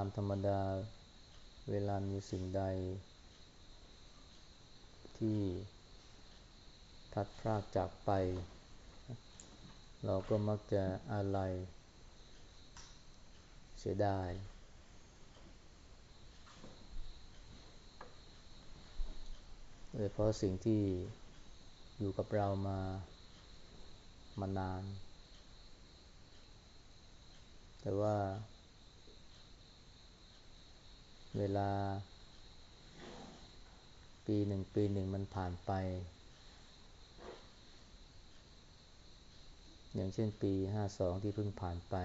ามธรรมดาเวลามีสิ่งใด ที่พัดพรากจากไป เราก็มักจะอะไรเสียดายโดยเพราะสิ่งที่อยู่กับเรามามานาน แต่ว่า เวลา ปีหนึ่งปีหนึ่งมันผ่านไป อย่างเช่นปีห้าสองที่เพิ่งผ่านไป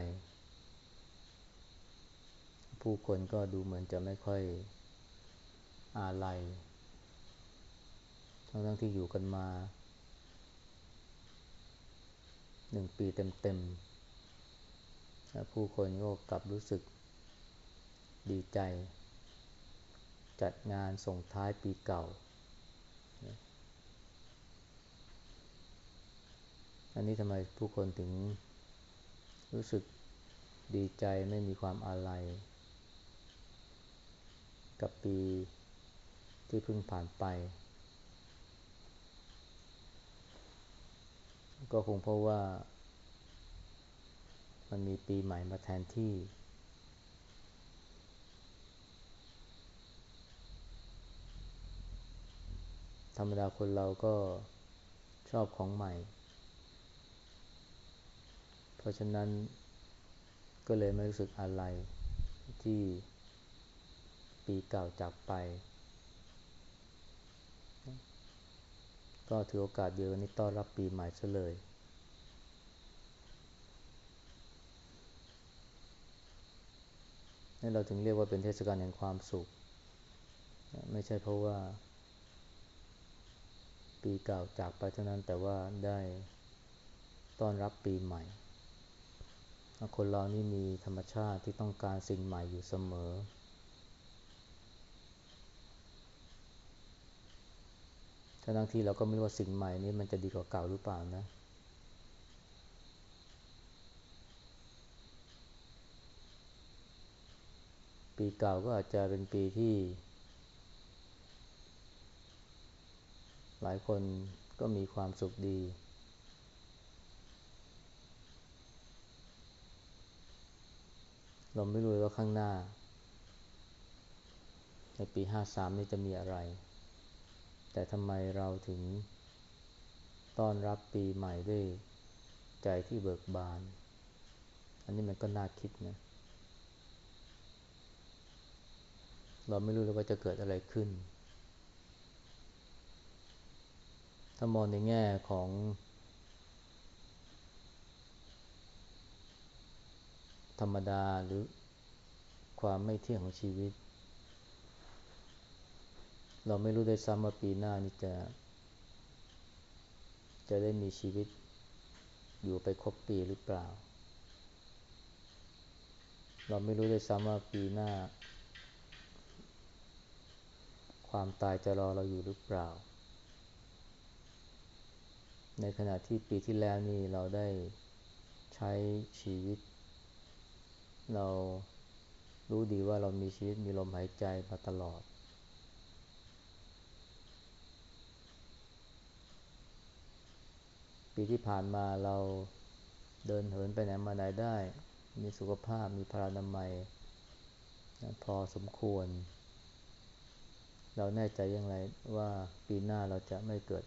ผู้คนก็ดูเหมือนจะไม่ค่อยอาลัยทั้งทั้งที่อยู่กันมาหนึ่งปีเต็มๆผู้คนก็กลับรู้สึกดีใจ จัดงานส่งท้ายปีเก่า อันนี้ทำไมผู้คนถึงรู้สึกดีใจไม่มีความอาลัย กับปีที่เพิ่งผ่านไป ก็คงเพราะว่า มันมีปีใหม่มาแทนที่ ธรรมดาคนเราก็ชอบของใหม่ เพราะฉะนั้นก็เลยไม่รู้สึกอะไรที่ปีเก่าจากไป ก็ถือโอกาสเดียวนี้ต้อนรับปีใหม่ซะเลยนี่เราถึงเรียกว่าเป็นเทศกาลแห่งความสุข ไม่ใช่เพราะว่า ปีเก่าจากไปเท่านั้นแต่ว่าได้ต้อนรับปีใหม่ คนเรานี่มีธรรมชาติที่ต้องการสิ่งใหม่อยู่เสมอ ทั้งที่เราก็ไม่รู้ว่าสิ่งใหม่นี้มันจะดีกว่าเก่าหรือเปล่านะ ปีเก่าก็อาจจะเป็นปีที่ หลายคนก็มีความสุขดี เราไม่รู้ว่าข้างหน้า ในปีห้าสามนี้จะมีอะไร แต่ทำไมเราถึงต้อนรับปีใหม่ด้วยใจที่เบิกบาน อันนี้มันก็น่าคิดนะ เราไม่รู้เลยว่าจะเกิดอะไรขึ้น ถ้ามองในแง่ของธรรมดาหรือความไม่เที่ยงของชีวิต เราไม่รู้ได้ซ้ำว่าปีหน้านี่จะ จะได้มีชีวิตอยู่ไปครบปีหรือเปล่า เราไม่รู้ได้ซ้ำว่าปีหน้า ความตายจะรอเราอยู่หรือเปล่า ในขณะที่ปีที่แล้วนี่เราได้ใช้ชีวิต เรารู้ดีว่าเรามีชีวิตมีลมหายใจมาตลอด ปีที่ผ่านมาเราเดินเหินไปไหนมาไหนได้ มีสุขภาพมีพลานามัย พอสมควร เราแน่ใจอย่างไรว่าปีหน้าเราจะไม่เกิด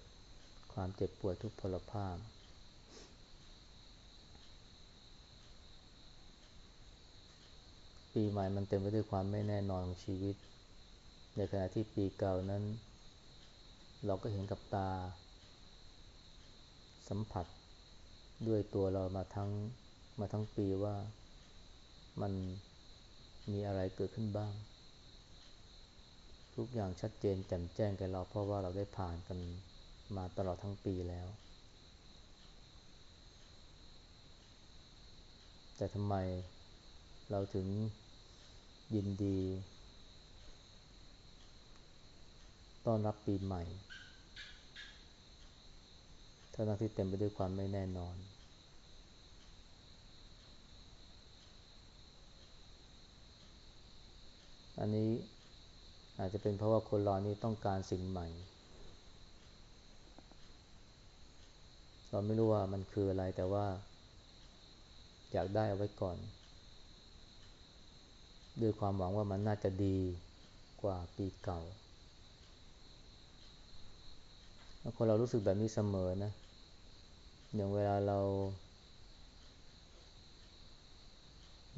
ความเจ็บปวดทุกพลภาพ ปีใหม่มันเต็มไปด้วยความไม่แน่นอนของชีวิต ในขณะที่ปีเก่านั้น เราก็เห็นกับตา สัมผัสด้วยตัวเรามาทั้งมาทั้งปีว่ามันมีอะไรเกิดขึ้นบ้าง ทุกอย่างชัดเจนแจ่มแจ้งแก่เราเพราะว่าเราได้ผ่านกัน มาตลอดทั้งปีแล้ว แต่ทำไมเราถึงยินดี ต้อนรับปีใหม่ทั้งที่เต็มไปด้วยความไม่แน่นอน อันนี้อาจจะเป็นเพราะว่าคนเรานี้ต้องการสิ่งใหม่ เราไม่รู้ว่ามันคืออะไรแต่ว่า อยากได้เอาไว้ก่อน ด้วยความหวังว่ามันน่าจะดีกว่าปีเก่าคนเรารู้สึกแบบนี้เสมอนะ อย่างเวลาเรา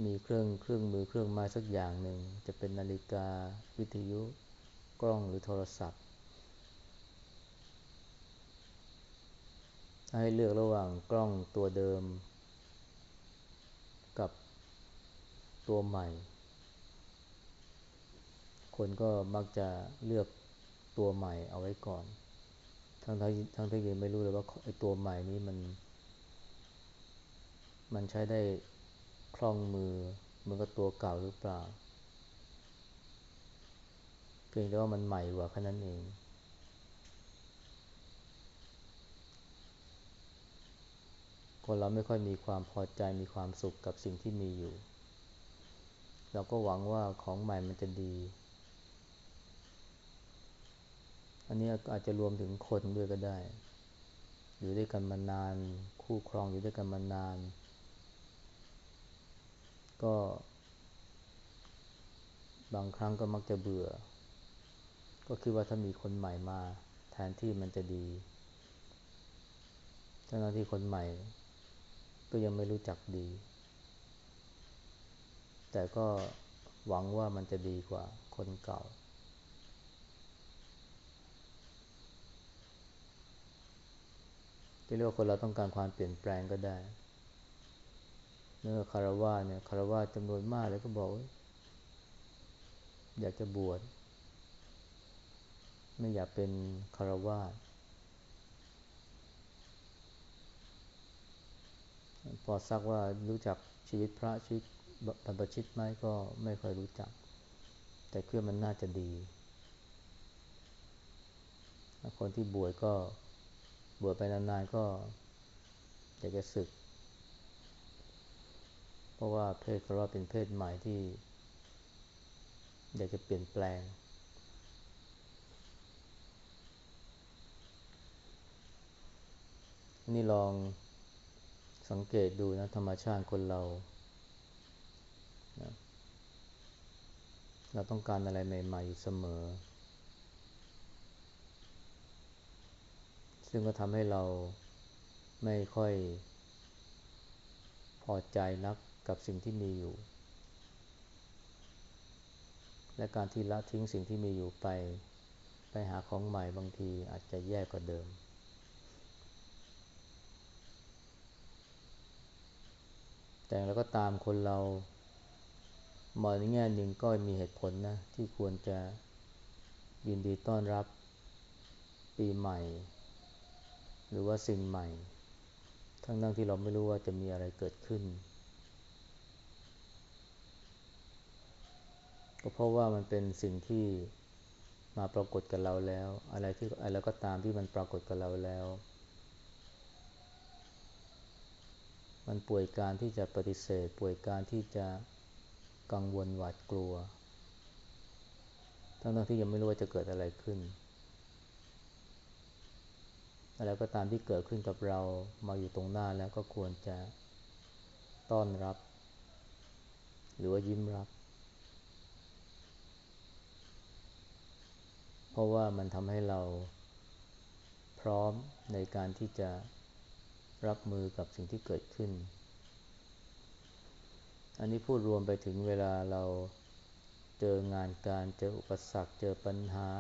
มีเครื่องเครื่องมือเครื่องไม้สักอย่างหนึ่ง จะเป็นนาฬิกาวิทยุกล้องหรือโทรศัพท์ ให้เลือกระหว่างกล้องตัวเดิม กับตัวใหม่ คนก็มักจะเลือกตัวใหม่เอาไว้ก่อน ทั้งทั้งทั้งที่ยังไม่รู้เลยว่าไอ้ตัวใหม่นี้มัน มันใช้ได้คล่องมือเหมือนกับตัวเก่าหรือเปล่า เพียงแต่ว่ามันใหม่กว่าแค่นั้นเอง คนเราไม่ค่อยมีความพอใจมีความสุขกับสิ่งที่มีอยู่ เราก็หวังว่าของใหม่มันจะดี อันนี้อาจจะรวมถึงคนด้วยก็ได้ อยู่ด้วยกันมานาน คู่ครองอยู่ด้วยกันมานาน ก็ บางครั้งก็มักจะเบื่อ ก็คิดว่าถ้ามีคนใหม่มา แทนที่มันจะดีทั้งที่คนใหม่ ก็ยังไม่รู้จักดี แต่ก็หวังว่ามันจะดีกว่าคนเก่าที่เรียกว่าคนเราต้องการความเปลี่ยนแปลงก็ได้ เมื่อคารวะเนี่ยคารวะจำนวนมากเลยก็บอกอยากจะบวชไม่อยากเป็นคารวะ พอซักว่ารู้จักชีวิตพระชีวิตบรรพชิตไหมก็ไม่ค่อยรู้จัก แต่เพื่องมันน่าจะดี คนที่บวชก็บวชไปนานๆก็อยากจะศึก เพราะว่าเพศคารวะเป็นเพศใหม่ที่ อยากจะเปลี่ยนแปลง นี่ลอง สังเกตดูนะธรรมชาติคนเรานะเราต้องการอะไรใหม่ๆอยู่เสมอ ซึ่งก็ทำให้เราไม่ค่อยพอใจนักกับสิ่งที่มีอยู่ และการที่ละทิ้งสิ่งที่มีอยู่ไป ไปหาของใหม่บางทีอาจจะแย่กว่าเดิม แต่แล้วก็ตามคนเรามองในแง่หนึ่งก็มีเหตุผลนะ ที่ควรจะยินดีต้อนรับปีใหม่ หรือว่าสิ่งใหม่ ทั้งนั้นที่เราไม่รู้ว่าจะมีอะไรเกิดขึ้น ก็เพราะว่ามันเป็นสิ่งที่มาปรากฏกับเราแล้ว อะไรที่อะไรก็ตามที่มันปรากฏกับเราแล้ว มันป่วยการที่จะปฏิเสธ ป่วยการที่จะกังวลหวาดกลัว ทั้งๆที่ยังไม่รู้ว่าจะเกิดอะไรขึ้น อะไรก็ตามที่เกิดขึ้นกับเรามาอยู่ตรงหน้าแล้วก็ควรจะต้อนรับ หรือว่ายิ้มรับ เพราะว่ามันทำให้เราพร้อมในการที่จะ รับมือกับสิ่งที่เกิดขึ้น อันนี้พูดรวมไปถึงเวลาเราเจองานการเจออุปสรรค เจอปัญหา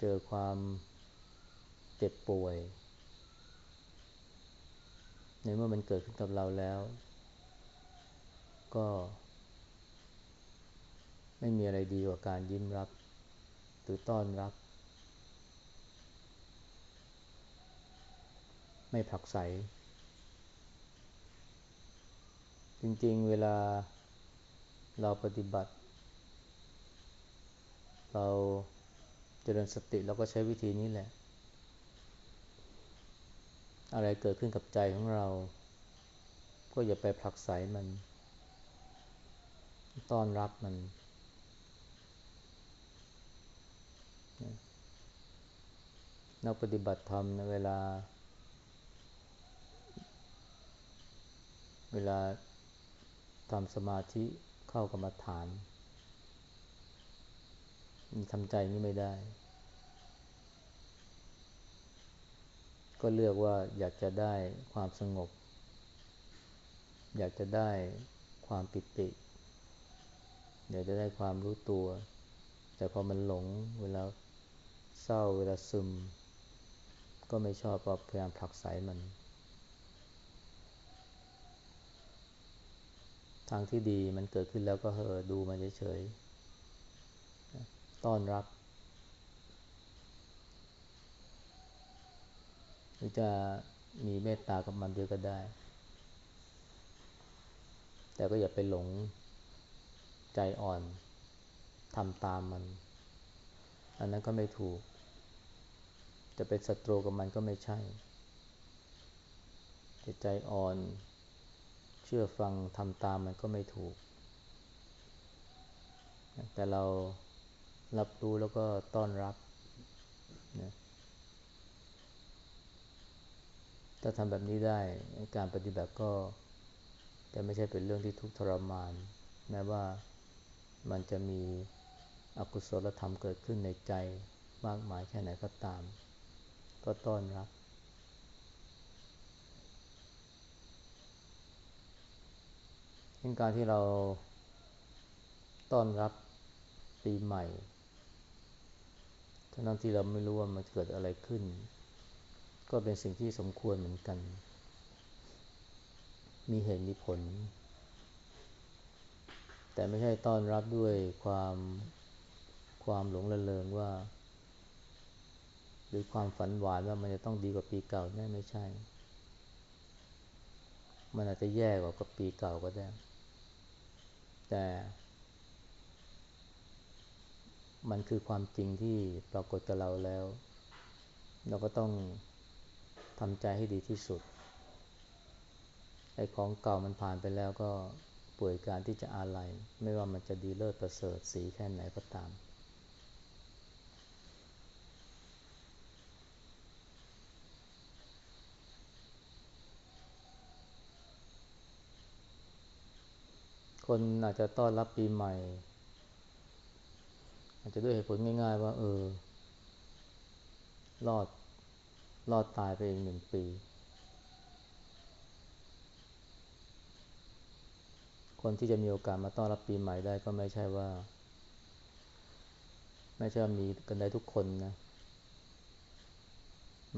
เจอความเจ็บป่วย ในเมื่อมันเกิดขึ้นกับเราแล้ว ก็ ไม่มีอะไรดีกว่าการยิ้มรับ หรือต้อนรับ ไม่ผลักไส จริงๆ เวลาเราปฏิบัติ เราเจริญสติเราก็ใช้วิธีนี้แหละ อะไรเกิดขึ้นกับใจของเรา ก็อย่าไปผลักไสมัน ต้อนรับมันนักปฏิบัติธรรมในเวลา เวลาทำสมาธิเข้ากรรมฐานมันทำใจนี้ไม่ได้ ก็เลือกว่าอยากจะได้ความสงบ อยากจะได้ความปิติ อยากจะได้ความรู้ตัว แต่พอมันหลงเวลาเศร้าเวลาซึม ก็ไม่ชอบก็พยายามผลักไสมัน ทางที่ดีมันเกิดขึ้นแล้วก็เออดูมันเฉยๆต้อนรับหรือจะมีเมตตากับมันด้วยก็ได้ แต่ก็อย่าไปหลงใจอ่อนทำตามมัน อันนั้นก็ไม่ถูก จะเป็นศัตรูกับมันก็ไม่ใช่จิตใจอ่อน เชื่อฟังทำตามมันก็ไม่ถูก แต่เรารับรู้แล้วก็ต้อนรับนะถ้าทำแบบนี้ได้การปฏิบัติก็จะไม่ใช่เป็นเรื่องที่ทุกข์ทรมาน แม้ว่ามันจะมีอกุศลธรรมเกิดขึ้นในใจมากมายแค่ไหนก็ตาม ก็ต้อนรับ เป็นการที่เราต้อนรับปีใหม่ทั้งที่เราไม่รู้ว่ามันเกิดอะไรขึ้น ก็เป็นสิ่งที่สมควรเหมือนกัน มีเหตุมีผล แต่ไม่ใช่ต้อนรับด้วยความความหลงระเริงว่า หรือความฝันหวานว่ามันจะต้องดีกว่าปีเก่าแน่ไม่ใช่ มันอาจจะแย่กว่ากับปีเก่าก็ได้ แต่ มันคือความจริงที่ปรากฏกับเราแล้ว เราก็ต้องทำใจให้ดีที่สุดไอ้ของเก่ามันผ่านไปแล้วก็ป่วยการที่จะอาลัย ไม่ว่ามันจะดีเลิศประเสริฐสีแค่ไหนก็ตาม คนอาจจะต้อนรับปีใหม่ อาจจะด้วยเหตุผลง่ายๆว่า เออ รอดรอดตายไปอีกหนึ่งปี คนที่จะมีโอกาสมาต้อนรับปีใหม่ได้ก็ไม่ใช่ว่า ไม่ใช่มีกันได้ทุกคนนะ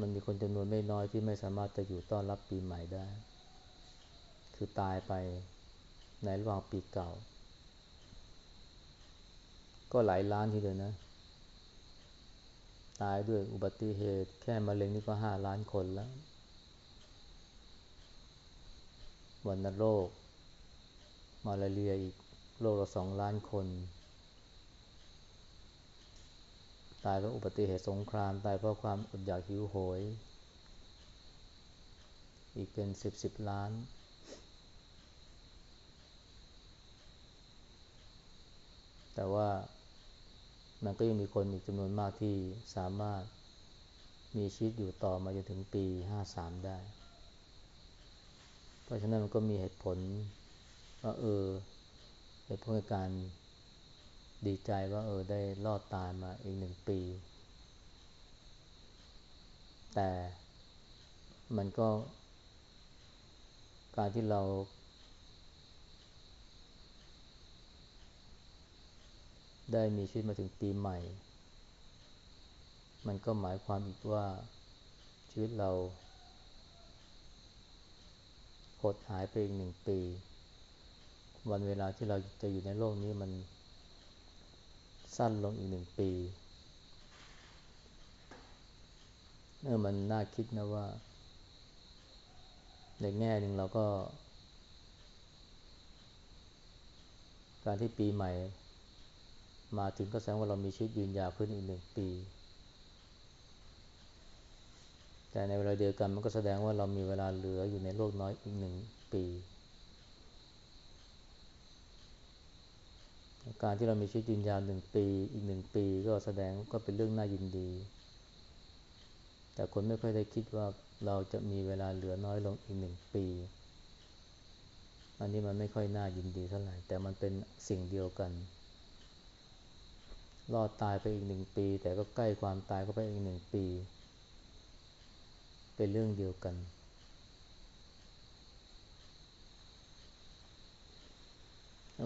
มันมีคนจำนวนไม่น้อยที่ไม่สามารถจะอยู่ต้อนรับปีใหม่ได้ คือตายไป ในระหว่างปีเก่า ก็หลายล้านทีเดียวนะ ตายด้วยอุบัติเหตุแค่มะเร็งนี่ก็ห้าล้านคนแล้ววันโรค มาลาเรียอีกโรคละสองล้านคน ตายเพราะอุบัติเหตุสงคราม ตายเพราะความอดอยากหิวโหย อีกเป็นสิบสิบล้าน แต่ว่ามันก็ยังมีคนอีกจำนวนมากที่สามารถมีชีวิตอยู่ต่อมาจนถึงปีห้าสามได้ เพราะฉะนั้นมันก็มีเหตุผลว่าเออเหตุผลการดีใจว่าเออได้รอดตายมาอีกหนึ่งปี แต่มันก็การที่เรา ได้มีชีวิตมาถึงปีใหม่ มันก็หมายความอีกว่าชีวิตเราหดหายไปอีกหนึ่งปี วันเวลาที่เราจะอยู่ในโลกนี้มันสั้นลงอีกหนึ่งปีเออมันน่าคิดนะว่า ในแง่หนึ่งเราก็ การที่ปีใหม่ มาถึงก็แสดงว่าเรามีชีวิตยืนยาวขึ้นอีกหนึ่งปี แต่ในเวลาเดียวกันมันก็แสดงว่าเรามีเวลาเหลืออยู่ในโลกน้อยอีกหนึ่งปี การที่เรามีชีวิตยืนยาวหนึ่งปี อีกหนึ่งปีก็แสดงก็เป็นเรื่องน่ายินดี แต่คนไม่ค่อยได้คิดว่าเราจะมีเวลาเหลือน้อยลงอีกหนึ่งปี อันนี้มันไม่ค่อยน่ายินดีเท่าไหร่ แต่มันเป็นสิ่งเดียวกัน รอดตายไปอีกหนึ่งปี แต่ก็ใกล้ความตายก็ไปอีกหนึ่งปี เป็นเรื่องเดียวกัน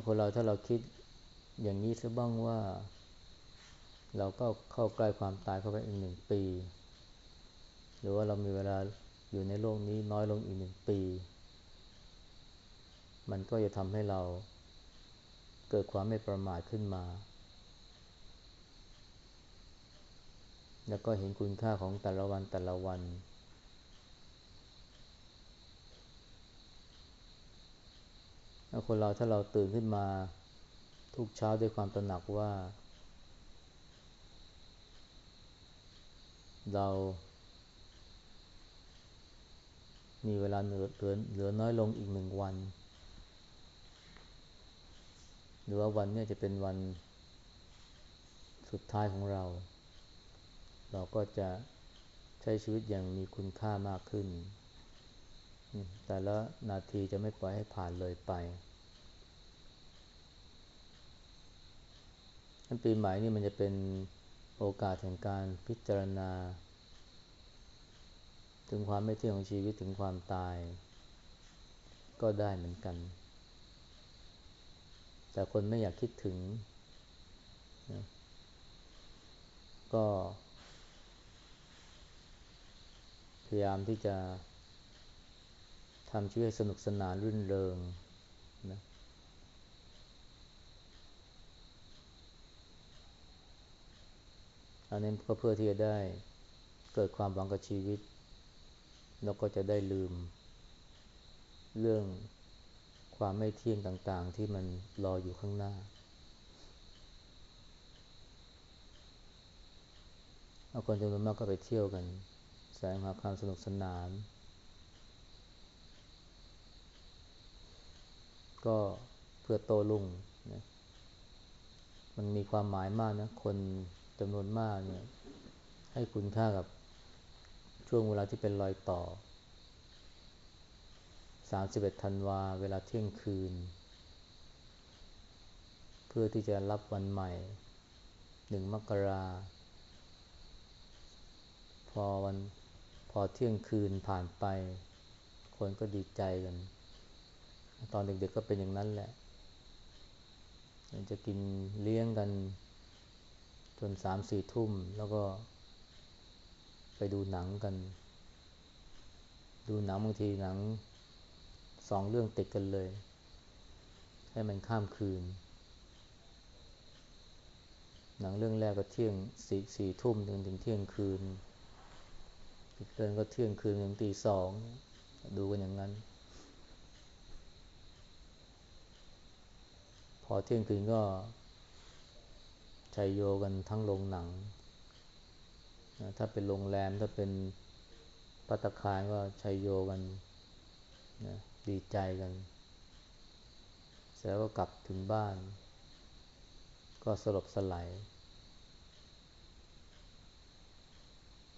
คนเราถ้าเราคิดอย่างนี้ซะบ้างว่า เราก็เข้าใกล้ความตายเข้าไปอีกหนึ่งปี หรือว่าเรามีเวลาอยู่ในโลกนี้น้อยลงอีกหนึ่งปี มันก็จะทำให้เราเกิดความไม่ประมาทขึ้นมา แล้วก็เห็นคุณค่าของแต่ละวันแต่ละวันคนเราถ้าเราตื่นขึ้นมาทุกเช้าด้วยความตระหนักว่า เรา มีเวลาเหลือเหลือน้อยลงอีกหนึ่งวัน หรือว่าวันนี้จะเป็นวันสุดท้ายของเรา เราก็จะใช้ชีวิตอย่างมีคุณค่ามากขึ้น แต่ละนาทีจะไม่ปล่อยให้ผ่านเลยไปปีใหม่นี่มันจะเป็นโอกาสแห่งการพิจารณา ถึงความไม่เที่ยงของชีวิตถึงความตาย ก็ได้เหมือนกัน แต่คนไม่อยากคิดถึงนะก็ พยายามที่จะทำชีวิตสนุกสนานรื่นเริงนะอันนี้ก็เพื่อที่จะได้เกิดความหวังกับชีวิต แล้วก็จะได้ลืม เรื่องความไม่เที่ยงต่าง ๆ ที่มันรออยู่ข้างหน้าเอาคนจำนวนมากก็ไปเที่ยวกัน แสดงหาความสนุกสนาน ก็เพื่อโตลุ่งนะมันมีความหมายมากนะ คนจำนวนมากเนี่ย ให้คุณค่ากับช่วงเวลาที่เป็นรอยต่อ 31ธันวาเวลาเที่ยงคืน เพื่อที่จะรับวันใหม่หนึ่งมกรา พอวัน พอเที่ยงคืนผ่านไป คนก็ดีใจกัน ตอนเด็กๆก็เป็นอย่างนั้นแหละ จะกินเลี้ยงกัน จนสามสี่ทุ่ม แล้วก็ ไปดูหนังกัน ดูหนังบางทีหนังสองเรื่องติดกันเลย ให้มันข้ามคืน หนังเรื่องแรกก็เที่ยงสี่สี่ทุ่มถึงถึงเที่ยงคืน อีกเรื่องก็เที่ยงคืนถึงตีสอง ดูกันอย่างนั้น พอเที่ยงคืนก็ชัยโยกันทั้งโรงหนัง ถ้าเป็นโรงแรมถ้าเป็นปัตคารก็ชัยโยกันนะดีใจกันเสร็จแล้วก็กลับถึงบ้าน ก็สลบสลาย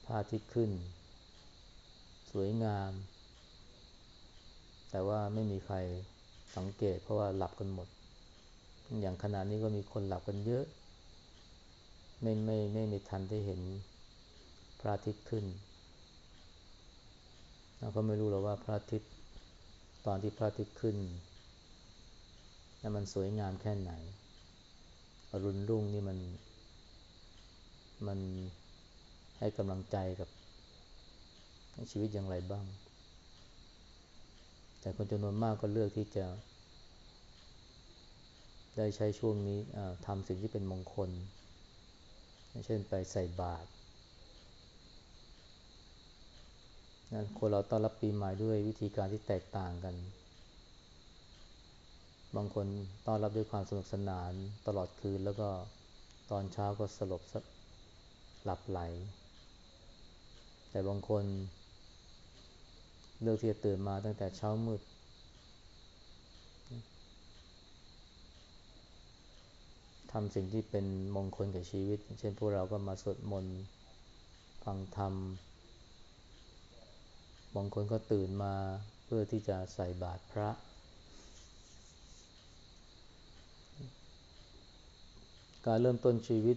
พระอาทิตย์ขึ้น สวยงาม แต่ว่าไม่มีใครสังเกตเพราะว่าหลับกันหมด อย่างขณะนี้ก็มีคนหลับกันเยอะ ไม่ไม่ไม่มีทันได้เห็นพระอาทิตย์ขึ้นเราก็ไม่รู้หรอกว่าพระอาทิตย์ตอนที่พระอาทิตย์ขึ้นนั้นมันสวยงามแค่ไหน อรุณรุ่งนี่มัน มันให้กำลังใจกับ ชีวิตอย่างไรบ้าง แต่คนจำนวนมากก็เลือกที่จะ ได้ใช้ช่วงนี้ทำสิ่งที่เป็นมงคล เช่นไปใส่บาตรนะคนเราต้อนรับปีใหม่ด้วยวิธีการที่แตกต่างกัน บางคนต้อนรับด้วยความสนุกสนานตลอดคืน แล้วก็ตอนเช้าก็สลบหลับไหล แต่บางคน เลือกที่จะตื่นมาตั้งแต่เช้ามืด ทำสิ่งที่เป็นมงคลกับชีวิต เช่นพวกเราก็มาสวดมนต์ ฟังธรรม บางคนก็ตื่นมาเพื่อที่จะใส่บาตรพระ การเริ่มต้นชีวิต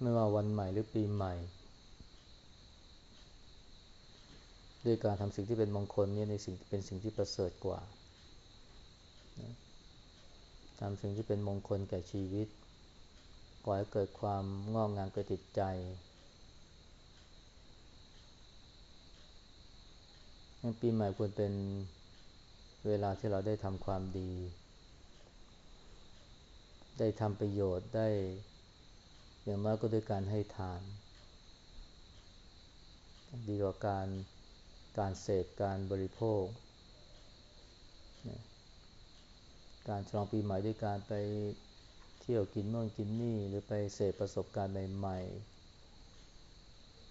ไม่ว่าวันใหม่หรือปีใหม่ ด้วยการทำสิ่งที่เป็นมงคลเนี่ยในสิ่งเป็นสิ่งที่ประเสริฐกว่าทำสิ่งที่เป็นมงคลแก่ชีวิตก่อให้เกิดความงอกงามเกิดจิตใจปีใหม่ควรเป็นเวลาที่เราได้ทำความดี ได้ทำประโยชน์ได้ อย่างน้อยก็ด้วยการให้ทาน ดีกว่าการ การเสพการบริโภค การฉลองปีใหม่ด้วยการไปเที่ยวกินโน่นกินนี่ หรือไปเสพประสบการณ์ใหม่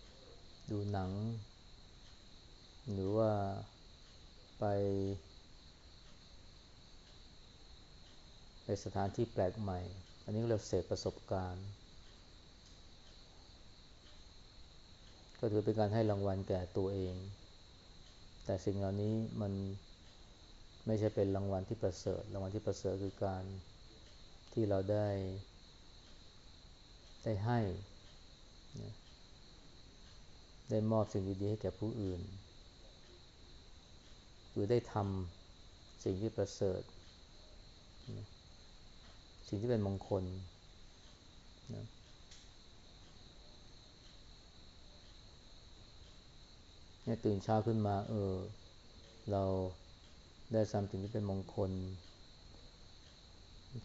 ๆ ดูหนัง หรือว่าไป ไปสถานที่แปลกใหม่ อันนี้เรียกเสพประสบการณ์ ก็ถือเป็นการให้รางวัลแก่ตัวเอง แต่สิ่งเหล่านี้มันไม่ใช่เป็นรางวัลที่ประเสริฐ รางวัลที่ประเสริฐคือการที่เราได้ ได้ให้ ได้มอบสิ่งดีๆให้แก่ผู้อื่น หรือได้ทำสิ่งที่ประเสริฐ สิ่งที่เป็นมงคล เนี่ยตื่นเช้าขึ้นมา เออ เราได้ทำสิ่งที่เป็นมงคล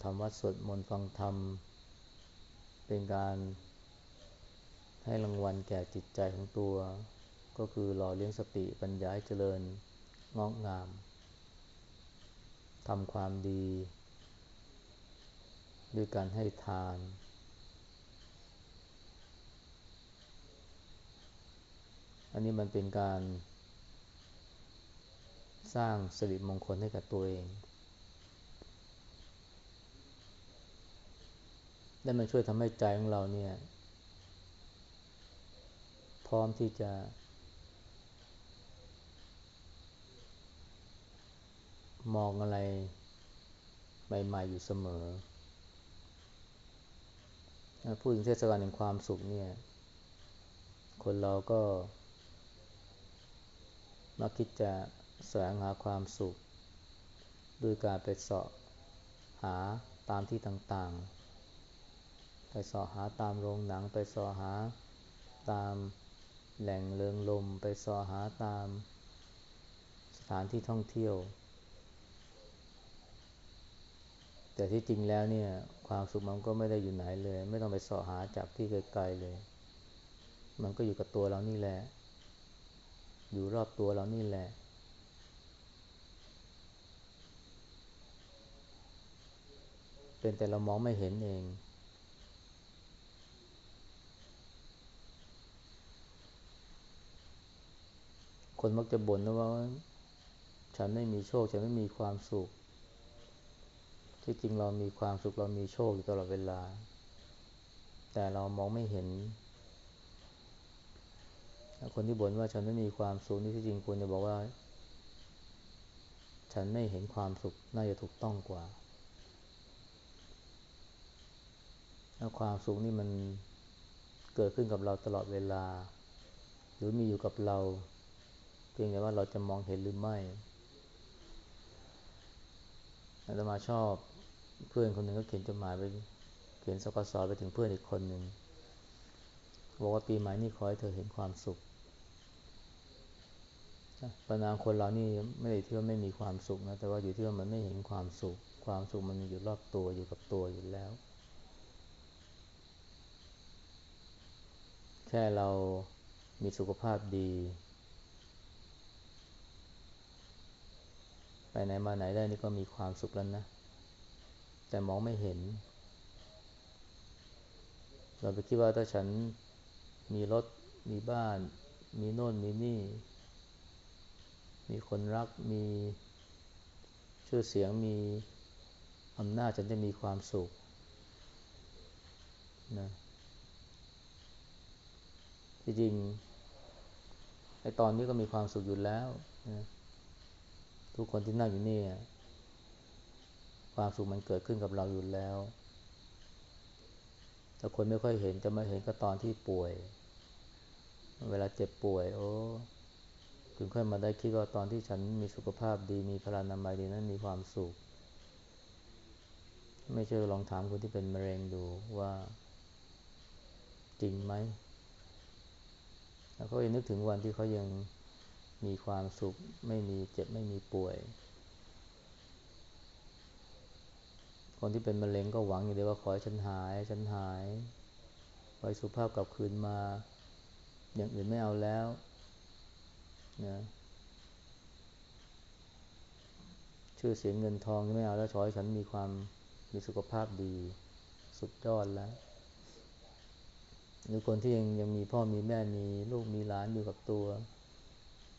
ทำวัดสวดมนต์ฟังธรรม เป็นการให้รางวัลแก่จิตใจของตัว ก็คือหล่อเลี้ยงสติปัญญาให้เจริญงอกงามทำความดี ด้วยการให้ทาน อันนี้มันเป็นการ สร้างสิริมงคลให้กับตัวเอง และมันช่วยทำให้ใจของเราเนี่ย พร้อมที่จะ มองอะไรใหม่ๆอยู่เสมอพูดถึงเทศกาลแห่งความสุขเนี่ย คนเราก็ มาคิดจะแสวงหาความสุขด้วยการไปเสาะหาตามที่ต่างๆ ไปเสอหาตามโรงหนัง ไปเสอหาตามแหล่งเลิงลม ไปเสอหาตามสถานที่ท่องเที่ยว แต่ที่จริงแล้วเนี่ยความสุขมันก็ไม่ได้อยู่ไหนเลย ไม่ต้องไปเสอหาจากที่ไกลๆเลย มันก็อยู่กับตัวเรานี่แหละ อยู่รอบตัวเรานี่แหละ เป็นแต่เรามองไม่เห็นเอง คนมักจะบ่นนะว่า ฉันไม่มีโชค ฉันไม่มีความสุข ที่จริงเรามีความสุขเรามีโชคอยู่ตลอดเวลา แต่เรามองไม่เห็น คนที่บ่นว่าฉันไม่มีความสุขนี่ที่จริงควรจะบอกว่า ฉันไม่เห็นความสุขน่าจะถูกต้องกว่าแล้วความสุขนี่มันเกิดขึ้นกับเราตลอดเวลา หรือมีอยู่กับเรา เพียงแต่ว่าเราจะมองเห็นหรือไม่อาตมาชอบเพื่อนคนหนึ่งก็เขียนจดหมายไป เขียนสกสไปถึงเพื่อนอีกคนหนึ่งบอกว่าปีใหม่นี้ขอให้เธอเห็นความสุข ปัญหาคนเรานี่ไม่ได้ที่ว่าไม่มีความสุขนะ แต่ว่าอยู่ที่ว่ามันไม่เห็นความสุข ความสุขมันอยู่รอบตัวอยู่กับตัวอยู่แล้ว แค่เรามีสุขภาพดี ไปไหนมาไหนได้นี่ก็มีความสุขแล้วนะ แต่มองไม่เห็น เราไปคิดว่าถ้าฉันมีรถ มีบ้าน มีโน่นมีนี่ มีคนรักมีชื่อเสียงมีอำนาจฉันจะมีความสุขนะจริงไอตอนนี้ก็มีความสุขอยู่แล้วนะทุกคนที่นั่งอยู่นี่ความสุขมันเกิดขึ้นกับเราอยู่แล้ว แต่คนไม่ค่อยเห็นจะมาเห็นก็ตอนที่ป่วย เวลาเจ็บป่วย โอ้ ถึงค่อยมาได้คิดว่าตอนที่ฉันมีสุขภาพดี มีพลานามัยดีนั้นมีความสุข ไม่เชื่อลองถามคนที่เป็นมะเร็งดูว่า จริงไหม แล้วเขายังนึกถึงวันที่เขายังมีความสุข ไม่มีเจ็บไม่มีป่วย คนที่เป็นมะเร็งก็หวังอยู่เลยว่าขอให้ฉันหาย ฉันหายขอให้สุขภาพกลับคืนมา อย่างอื่นไม่เอาแล้ว นะชื่อเสียงเงินทองไม่เอาแล้วขอให้ฉันมีความมีสุขภาพดีสุดยอดแล้ว หรือคนที่ยังยังมีพ่อมีแม่มีลูกมีหลานอยู่กับตัว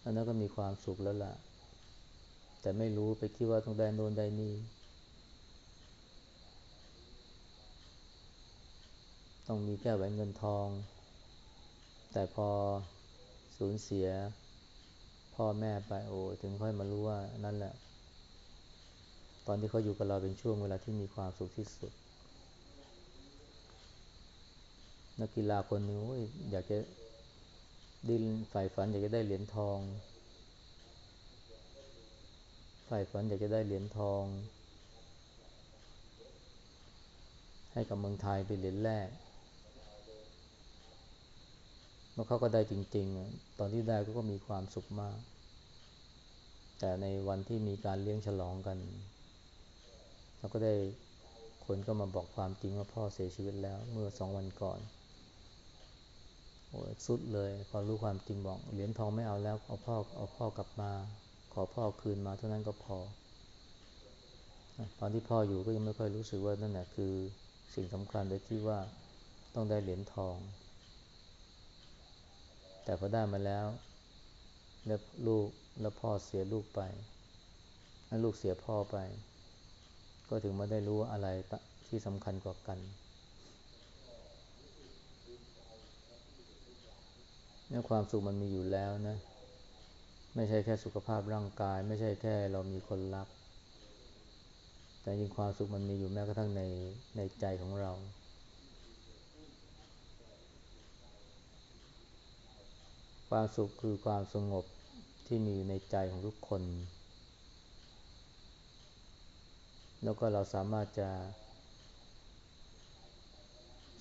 อันนั้นก็มีความสุขแล้วล่ะ แต่ไม่รู้ไปคิดว่าต้องได้โน่นได้นี่ต้องมีแก้แหวนเงินทอง แต่พอสูญเสีย พ่อแม่ไปโอ้ถึงค่อยมารู้ว่านั่นแหละ ตอนที่เขาอยู่กับเราเป็นช่วงเวลาที่มีความสุขที่สุด นักกีฬาคนนึงอยากจะดิ้นใฝ่ฝัน อยากจะได้เหรียญทองใฝ่ฝันอยากจะได้เหรียญทอง ให้กับเมืองไทยเป็นเหรียญแรก มื่อเขาก็ได้จริง ๆ ตอนที่ได้ก็มีความสุขมาก แต่ในวันที่มีการเลี้ยงฉลองกันเราก็ได้คนก็มาบอกความจริงว่าพ่อเสียชีวิตแล้ว เมื่อสองวันก่อนโอ้สุดเลย พอรู้ความจริงบอกเหรียญทองไม่เอาแล้ว เอาพ่อเอาพ่อกลับมา ขอพ่อคืนมาเท่านั้นก็พอ ตอนที่พ่ออยู่ก็ยังไม่ค่อยรู้สึกว่านั่นแหละคือสิ่งสำคัญโดยที่ว่าต้องได้เหรียญทอง แต่พอได้มาแล้วแล้วลูกแล้วพ่อเสียลูกไปแล้วลูกเสียพ่อไป ก็ถึงมาได้รู้อะไรที่สำคัญกว่ากันเนี่ยความสุขมันมีอยู่แล้วนะ ไม่ใช่แค่สุขภาพร่างกาย ไม่ใช่แค่เรามีคนรัก แต่จริงความสุขมันมีอยู่แม้กระทั่งในในใจของเรา ความสุขคือความสงบที่มีอยู่ในใจของทุกคน แล้วก็เราสามารถจะ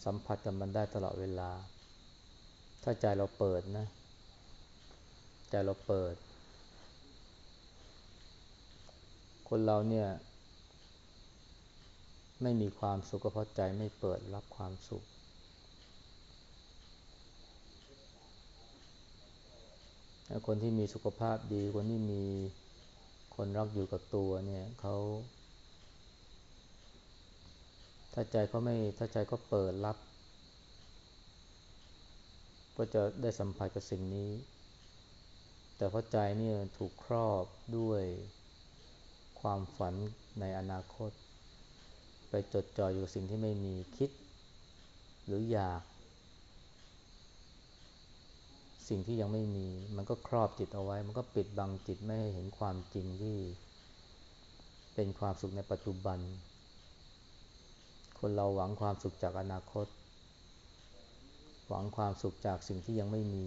สัมผัสกับมันได้ตลอดเวลา ถ้าใจเราเปิดนะ ใจเราเปิด คนเราเนี่ย ไม่มีความสุขเพราะใจไม่เปิดรับความสุข คนที่มีสุขภาพดี คนที่มีคนรักอยู่กับตัวเนี่ยเขา ถ้าใจเขาไม่ถ้าใจเขาเปิดรับ ก็จะได้สัมผัสกับสิ่งนี้ แต่เพราะใจเนี่ยถูกครอบด้วยความฝันในอนาคต ไปจดจ่ออยู่สิ่งที่ไม่มีคิด หรืออยาก สิ่งที่ยังไม่มี มันก็ครอบจิตเอาไว้ มันก็ปิดบังจิตไม่ให้เห็นความจริงที่ เป็นความสุขในปัจจุบัน คนเราหวังความสุขจากอนาคต หวังความสุขจากสิ่งที่ยังไม่มี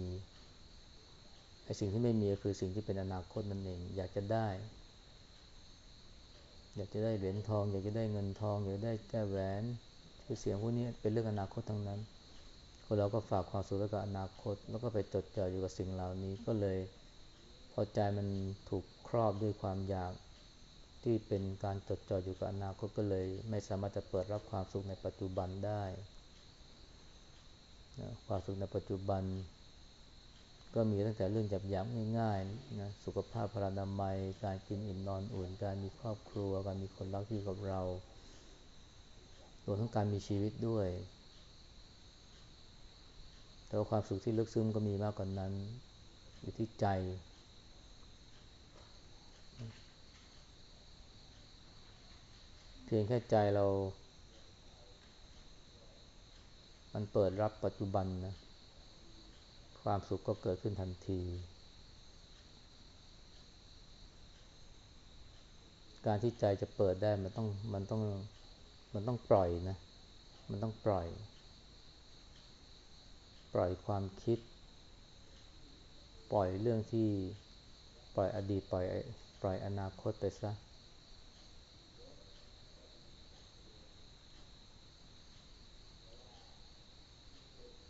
ไอ้สิ่งที่ไม่มีก็คือสิ่งที่เป็นอนาคตนั่นเอง อยากจะได้ อยากจะได้เหรียญทอง อยากจะได้เงินทอง อยากได้แก้แหวนคือเสียงพวกนี้เป็นเรื่องอนาคตทั้งนั้น คนเราก็ฝากความสุขไว้กับอนาคต แล้วก็ไปจดจ่ออยู่กับสิ่งเหล่านี้ก็เลย พอใจมันถูกครอบด้วยความอยากที่เป็นการจดจ่ออยู่กับอนาคตก็เลย ไม่สามารถจะเปิดรับความสุขในปัจจุบันได้ความสุขในปัจจุบัน ก็มีตั้งแต่เรื่องจับยับง่ายๆนะสุขภาพพลานามัย การกินอิ่มนอนอุ่น การมีครอบครัว การมีคนรักที่กับเรารวมทั้งการมีชีวิตด้วย แต่ว่าความสุขที่ลึกซึ้งก็มีมากกว่านนั้น อยู่ที่ใจ เพียงแค่ใจเรา มันเปิดรับปัจจุบันนะ ความสุขก็เกิดขึ้นทันที การที่ใจจะเปิดได้มันต้องมันต้องมันต้องปล่อยนะ มันต้องปล่อย ปล่อยความคิด ปล่อยเรื่องที่ปล่อยอดีตปล่อยปล่อยอนาคตไปซะ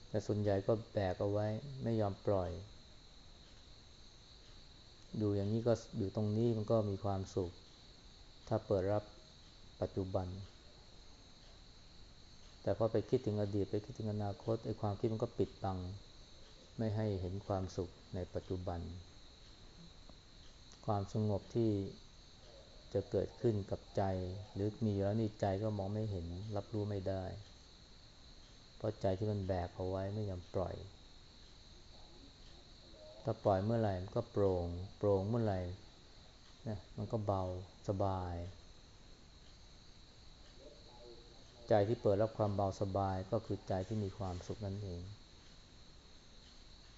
แต่ส่วนใหญ่ก็แบกเอาไว้ไม่ยอมปล่อยอยู่อย่างนี้ก็อยู่ตรงนี้มันก็มีความสุข ถ้าเปิดรับปัจจุบัน แต่พอไปคิดถึงอดีตไปคิดถึงอนาคตไอ้ความคิดมันก็ปิดบัง ไม่ให้เห็นความสุขในปัจจุบัน ความสงบที่จะเกิดขึ้นกับใจ หรือมีแล้วนี่ใจก็มองไม่เห็นรับรู้ไม่ได้ เพราะใจที่มันแบกเอาไว้ไม่ยอมปล่อย ถ้าปล่อยเมื่อไหร่มันก็โปร่ง โปร่งเมื่อไหร่นะมันก็เบาสบาย ใจที่เปิดรับความเบาสบายก็คือใจที่มีความสุขนั่นเอง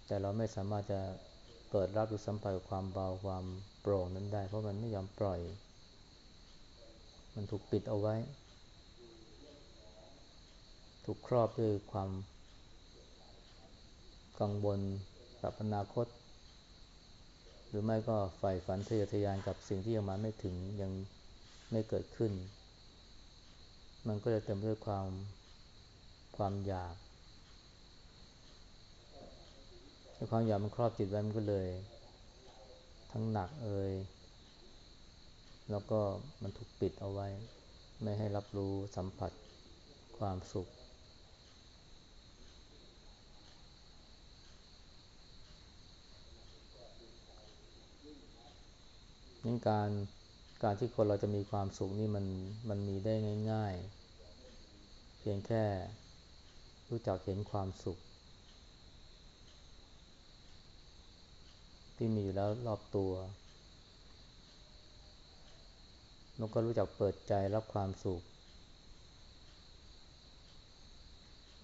แต่เราไม่สามารถจะเปิดรับหรือสัมผัสความเบาความโปร่งนั้นได้ เพราะมันไม่ยอมปล่อย มันถูกปิดเอาไว้ ถูกครอบด้วยความกังวลกับอนาคต หรือไม่ก็ใฝ่ฝันทะเยอทะยานกับสิ่งที่ยังมาไม่ถึงยังไม่เกิดขึ้น มันก็จะเต็มด้วยความความอยากความอยากมันครอบจิตไว้มันก็เลย ทั้งหนักเอ่ยแล้วก็มันถูกปิดเอาไว้ ไม่ให้รับรู้สัมผัสความสุขนั่การ การที่คนเราจะมีความสุขนี่มันมันมีได้ง่าย ๆ เพียงแค่รู้จักเห็นความสุข ที่มีอยู่แล้วรอบตัวแล้วก็รู้จักเปิดใจรับความสุข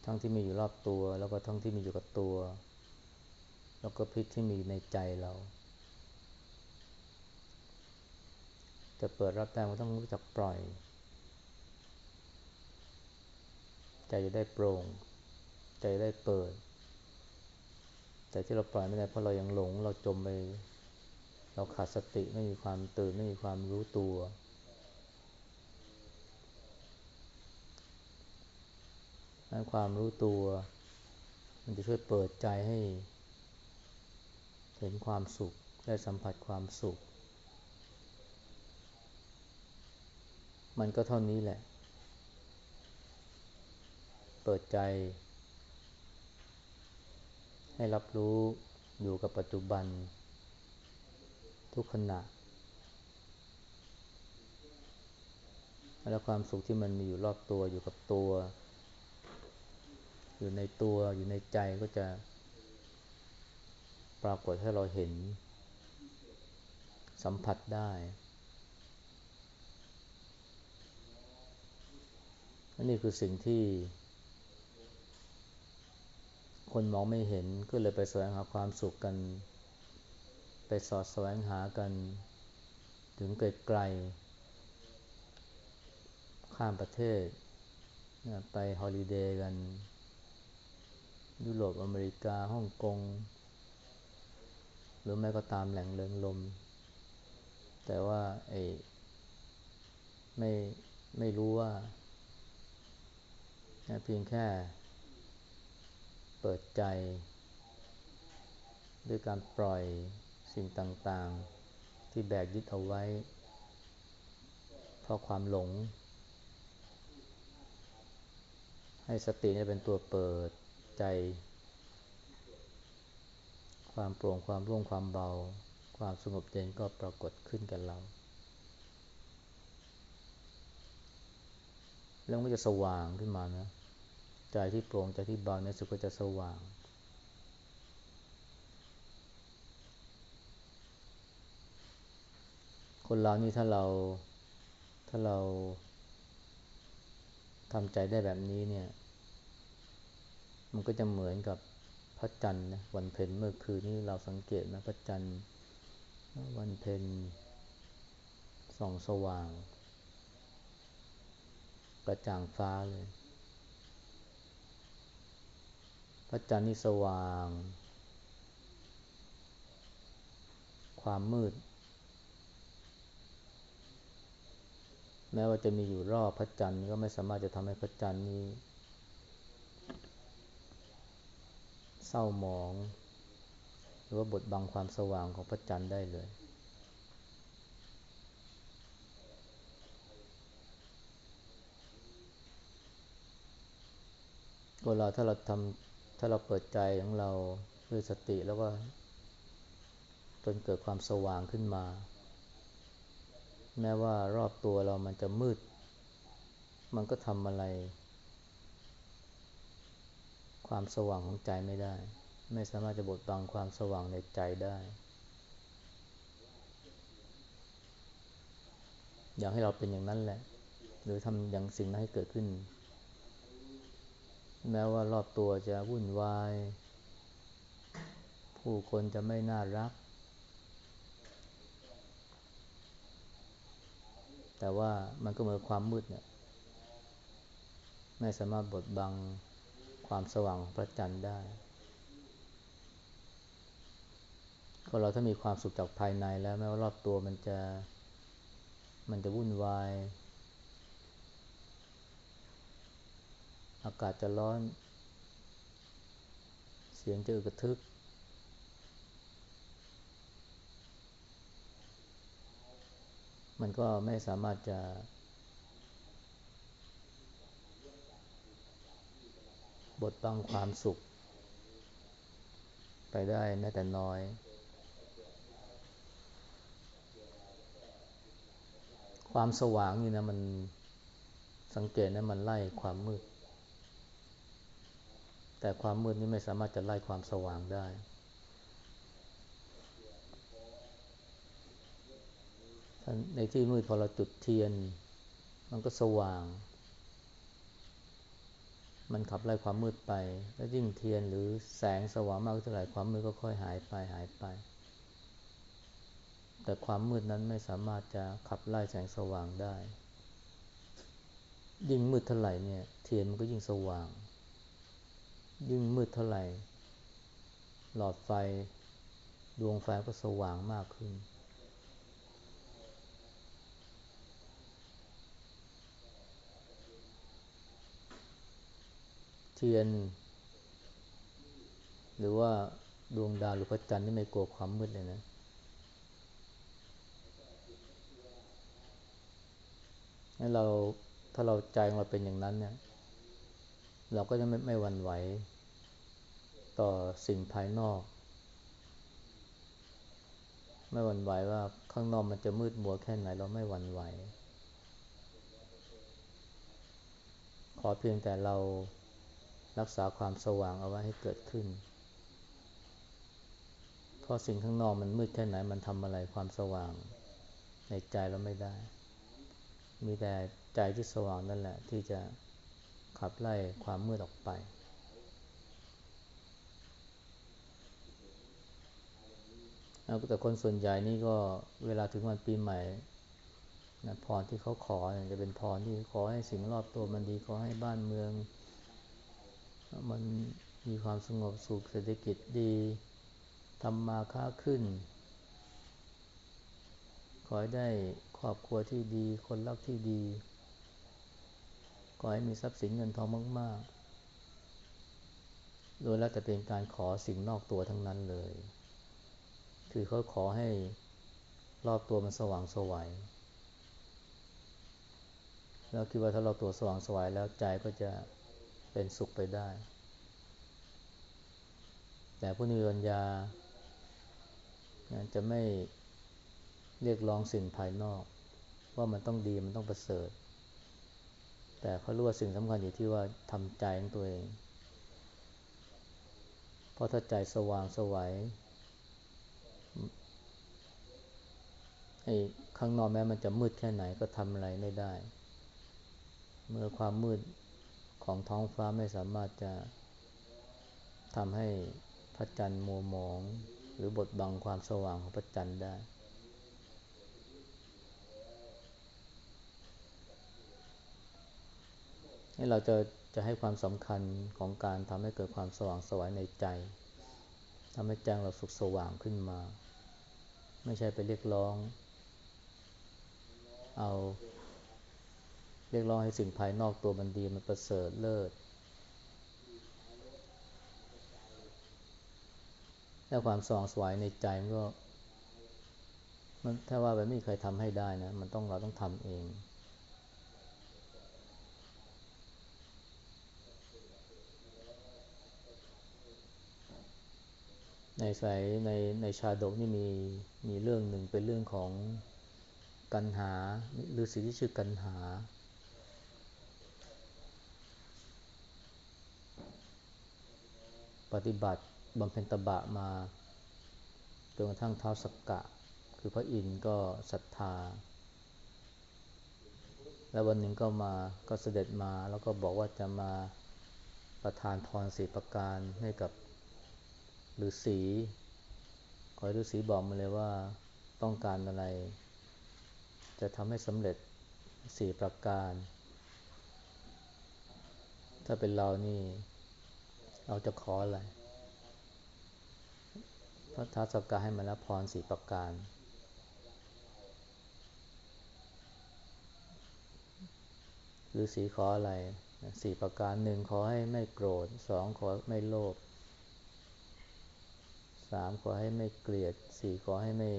ทั้งที่มีอยู่รอบตัว แล้วก็ทั้งที่มีอยู่กับตัว แล้วก็พิษที่มีในใจเรา จะเปิดรับได้มันต้องรู้จักปล่อย ใจจะได้โปร่ง ใจได้เปิด แต่ที่เราปล่อยไม่ได้เพราะเรายังหลง เราจมไป เราขาดสติไม่มีความตื่นไม่มีความรู้ตัวนั้นความรู้ตัว มันจะช่วยเปิดใจให้ เห็นความสุข ได้สัมผัสความสุข มันก็เท่านี้แหละ เปิดใจ ให้รับรู้อยู่กับปัจจุบัน ทุกขณะ และความสุขที่มันมีอยู่รอบตัวอยู่กับตัว อยู่ในตัวอยู่ในใจก็จะ ปรากฏให้เราเห็น สัมผัสได้ อันนี้คือสิ่งที่ คนมองไม่เห็นก็เลยไปแสวงหาความสุขกัน ไปสอดแสวงหากัน ถึงไกลๆข้ามประเทศ ไปฮอลิเดย์กัน ยุโรปอเมริกาฮ่องกง หรือแม้ก็ตามแหล่งเริงลม แต่ว่าไอ้ไม่ไม่รู้ว่า เพียงแค่เปิดใจ ด้วยการปล่อยสิ่งต่างๆ ที่แบกยึดเอาไว้ เพราะความหลง ให้สติเป็นตัวเปิดใจ ความโปร่งความร่วงความเบา ความสงบเย็นก็ปรากฏขึ้นกับเรา แล้วมันจะสว่างขึ้นมานะ ใจที่โปร่งใจที่เบาในสุดก็จะสว่าง คนเรานี่ถ้าเราถ้าเราทำใจได้แบบนี้เนี่ย มันก็จะเหมือนกับพระจันทร์นะวันเพ็ญเมื่อคืนนี้เราสังเกตนะพระจันทร์วันเพ็ญส่องสว่าง กระจ่างฟ้าเลย พระจันทร์นี่สว่าง ความมืด แม้ว่าจะมีอยู่รอบพระจันทร์ก็ไม่สามารถจะทำให้พระจันทร์นี้ เศร้าหมอง หรือว่าบดบังความสว่างของพระจันทร์ได้เลย เวลาถ้าเราทำถ้าเราเปิดใจของเราด้วยสติแล้วก็จนเกิดความสว่างขึ้นมา แม้ว่ารอบตัวเรามันจะมืด มันก็ทำอะไร ความสว่างของใจไม่ได้ ไม่สามารถจะบดบังความสว่างในใจได้ อยากให้เราเป็นอย่างนั้นแหละ หรือทำอย่างสิ่งนั้นให้เกิดขึ้น แม้ว่ารอบตัวจะวุ่นวาย ผู้คนจะไม่น่ารัก แต่ว่ามันก็เหมือนความมืดเนี่ยไม่สามารถบดบังความสว่างของพระจันทร์ได้ ก็เราถ้ามีความสุขจากภายในแล้วแม้ว่ารอบตัวมันจะมันจะวุ่นวาย อากาศจะร้อน เสียงจะอึกระทึก มันก็ไม่สามารถจะ บดบังความสุข ไปได้แม้แต่น้อยความสว่างนี่นะมันสังเกตนะมันไล่ความมืด แต่ความมืดนี้ไม่สามารถจะไล่ความสว่างได้ ในที่มืดพอเราจุดเทียน มันก็สว่าง มันขับไล่ความมืดไป แล้วยิ่งเทียนหรือแสงสว่างมากเท่าไหร่ความมืดก็ค่อยหายไปหายไป แต่ความมืดนั้นไม่สามารถจะขับไล่แสงสว่างได้ ยิ่งมืดเท่าไหร่เนี่ย เทียนมันก็ยิ่งสว่าง ยิ่งมืดเท่าไหร่ หลอดไฟ ดวงไฟก็สว่างมากขึ้น เทียน หรือว่าดวงดาวหรือพระจันทร์นี่ไม่กลัวความมืดเลยนะให้เราถ้าเราใจของเราเป็นอย่างนั้นเนี่ย เราก็จะไม่ไม่หวั่นไหว ต่อสิ่งภายนอก ไม่หวั่นไหวว่าข้างนอกมันจะมืดมัวแค่ไหนเราไม่หวั่นไหว ขอเพียงแต่เรารักษาความสว่างเอาไว้ให้เกิดขึ้น เพราะสิ่งข้างนอกมันมืดแค่ไหนมันทำอะไรความสว่าง ในใจเราไม่ได้ มีแต่ใจที่สว่างนั่นแหละที่จะ ขับไล่ความมืดออกไป แต่คนส่วนใหญ่นี่ก็เวลาถึงวันปีใหม่นะพรที่เขาขอจะเป็นพรที่ขอให้สิ่งรอบตัวมันดีขอให้บ้านเมือง มันมีความสงบสุขเศรษฐกิจดีทำมาค้าขึ้น ขอให้ได้ครอบครัวที่ดี คนรักที่ดี ขอให้มีทรัพย์สินเงินทองมากๆโดยแล้วแต่เป็นการขอสิ่งนอกตัวทั้งนั้นเลย คือเขาขอให้รอบตัวมันสว่างสวัยแล้วคิดว่าถ้าเราตัวสว่างสวายแล้วใจก็จะเป็นสุขไปได้ แต่ผู้นิรัญญาจะไม่เรียกร้องสิ่งภายนอก ว่ามันต้องดีมันต้องประเสริฐ แต่เขารู้ว่าสิ่งสำคัญอยู่ที่ว่าทำใจของตัวเอง เพราะถ้าใจสว่างสวัยไอ้ข้างนอกแม้มันจะมืดแค่ไหนก็ทำอะไรไม่ได้ เมื่อความมืดของท้องฟ้าไม่สามารถจะทำให้พระจันทร์มัวหมอง หรือบดบังความสว่างของพระจันทร์ได้ นี่เราจะจะให้ความสำคัญของการทำให้เกิดความสว่างสวายในใจทำให้แจ้งเราสุขสว่างขึ้นมา ไม่ใช่ไปเรียกร้อง เอาเรียกร้องให้สิ่งภายนอกตัวมันดีมันประเสริฐเลิศ แล้วความสว่างสวายในใจมันก็มันถ้าว่าไปไม่มีใครทำให้ได้นะ มันต้องเราต้องทำเอง ในสายในในชาดกนี่มีมีเรื่องหนึ่งเป็นเรื่องของกันหาฤาษีที่ชื่อกันหา ปฏิบัติบำเพ็ญตบะมาจนกระทั่งเท้าสักกะ คือพระอินทร์ก็ศรัทธา แล้ววันหนึ่งก็มาก็เสด็จมาแล้วก็บอกว่าจะมาประทานพรสีประการให้กับ ฤาษีขอให้ฤาษีบอกมาเลยว่าต้องการอะไร จะทำให้สำเร็จสี่ประการ ถ้าเป็นเรานี่ เราจะขออะไรพระทัศกาให้มาแล้วพรสี่ประการหรือสีขออะไรสี่ประการหนึ่งขอให้ไม่โกรธสองขอไม่โลภ สามขอให้ไม่เกลียดสี่ขอให้ไม่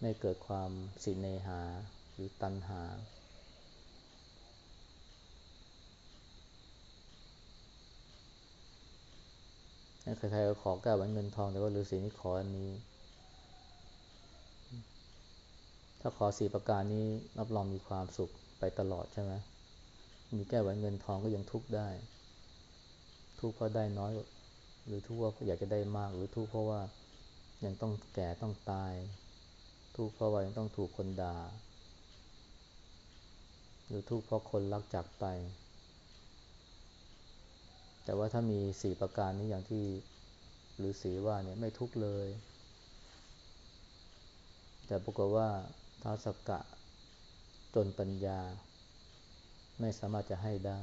ไม่เกิดความสิเนหาหรือตัณหา ใครๆก็ขอแก้วันเงินทองแต่ว่าฤาษีนี่ขออันนี้ ถ้าขอสี่ประการนี้รับรองมีความสุขไปตลอดใช่ไหมมีแก้วันเงินทองก็ยังทุกข์ได้ ทุกข์เพราะได้น้อย หรือทุกข์ว่าอยากจะได้มาก หรือทุกข์เพราะว่ายังต้องแก่ต้องตาย ทุกข์เพราะว่ายังต้องถูกคนด่า หรือทุกข์เพราะคนรักจากไป แต่ว่าถ้ามีสี่ประการนี้อย่างที่หรือสีว่าเนี่ยไม่ทุกข์เลย แต่ปรากฏว่าท้าสกกะจนปัญญา ไม่สามารถจะให้ได้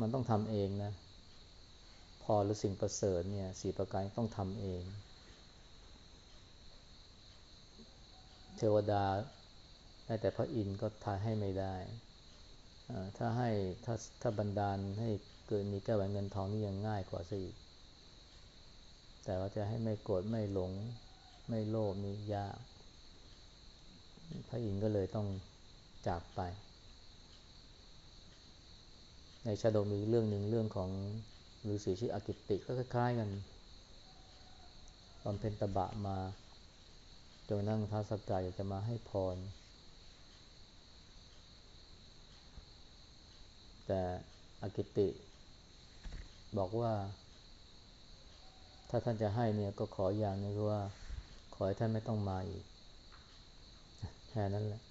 มันต้องทำเองนะ พอหรือสิ่งประเสริฐเนี่ยสีประการต้องทำเอง เทวดาแม้แต่พระอินทร์ก็ทายให้ไม่ได้ ถ้าให้ถ้าถ้าบันดาลให้เกิดมีแก้วแหวนเงินทองนี่ยังง่ายกว่าสิแต่ว่าจะให้ไม่โกรธไม่หลง ไม่โลภนี่ยาก พระอินทร์ก็เลยต้องจากไป ในชาดกมีเรื่องหนึ่งเรื่องของฤาษีชื่ออากิติก็คล้ายๆกันบำเพ็ญตบะมาจนนั่งท้าสกายอยากจะมาให้พร แต่อากิติ บอกว่า ถ้าท่านจะให้เนี่ยก็ขออย่างนี้คือว่า ขอให้ท่านไม่ต้องมาอีกแค่นั้นแหละ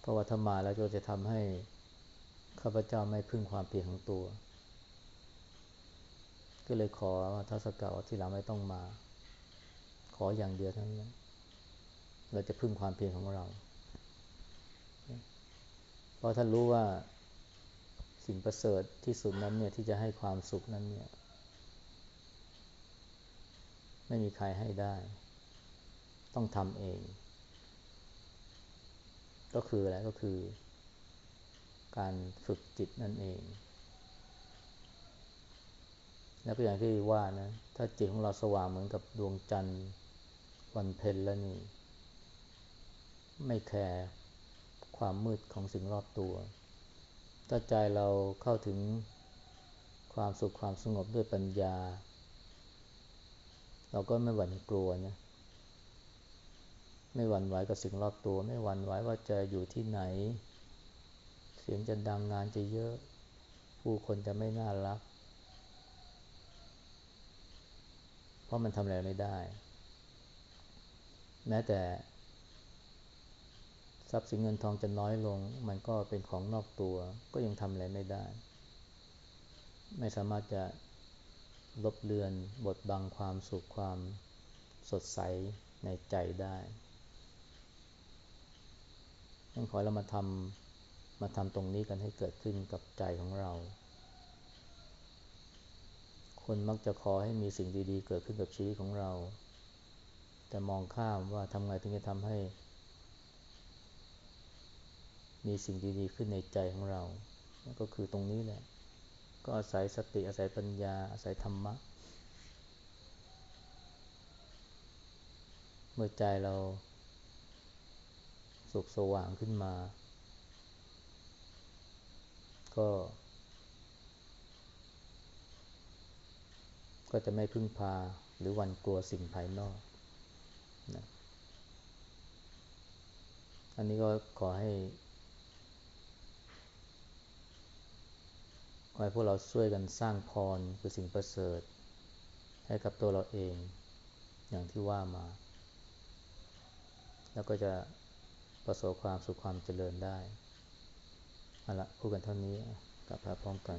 เพราะว่าถ้ามาแล้วก็จะทำให้ ข้าพเจ้าไม่พึ่งความเพียรของตัว ก็เลยขอว่าทัศกาที่หลังไม่ต้องมา ขออย่างเดียวเท่านั้นเราจะพึ่งความเพียรของเรา เพราะท่านรู้ว่าสิ่งประเสริฐที่สุดนั้นเนี่ยที่จะให้ความสุขนั้นเนี่ย ไม่มีใครให้ได้ ต้องทำเอง ก็คืออะไรก็คือ การฝึกจิตนั่นเอง แล้วก็อย่างที่ว่านะ ถ้าจิตของเราสว่างเหมือนกับดวงจันทร์วันเพ็ญแล้วนี่ ไม่แคร์ความมืดของสิ่งรอบตัว ถ้าใจเราเข้าถึงความสุขความสงบด้วยปัญญา เราก็ไม่หวั่นกลัวนะไม่หวั่นไหวกับสิ่งรอบตัว ไม่หวั่นไหวว่าจะอยู่ที่ไหน สียงจะดังงานจะเยอะ ผู้คนจะไม่น่ารัก เพราะมันทำอะไรไม่ได้ แม้แต่ ทรัพย์สินเงินทองจะน้อยลง มันก็เป็นของนอกตัว ก็ยังทำอะไรไม่ได้ ไม่สามารถจะลบเลือนบดบังความสุขความสดใสในใจได้งั้นขอเรามาทำ มาทำตรงนี้กันให้เกิดขึ้นกับใจของเรา คนมักจะขอให้มีสิ่งดีๆ เกิดขึ้นกับชีวิตของเรา แต่มองข้ามว่าทำไงถึงจะทำให้ มีสิ่งดีๆ ขึ้นในใจของเรา ก็คือตรงนี้แหละ ก็อาศัยสติอาศัยปัญญา อาศัยธรรมะ เมื่อใจเราสุขสว่างขึ้นมา ก็ ก็จะไม่พึ่งพาหรือหวันกลัวสิ่งภายนอกนะอันนี้ก็ขอให้ขอให้พวกเราช่วยกันสร้างพรคือสิ่งประเสริฐ ให้กับตัวเราเอง อย่างที่ว่ามา แล้วก็จะประสบความสุขความเจริญได้ เอาละพูดกันเท่านี้กลับมาพร้อมกัน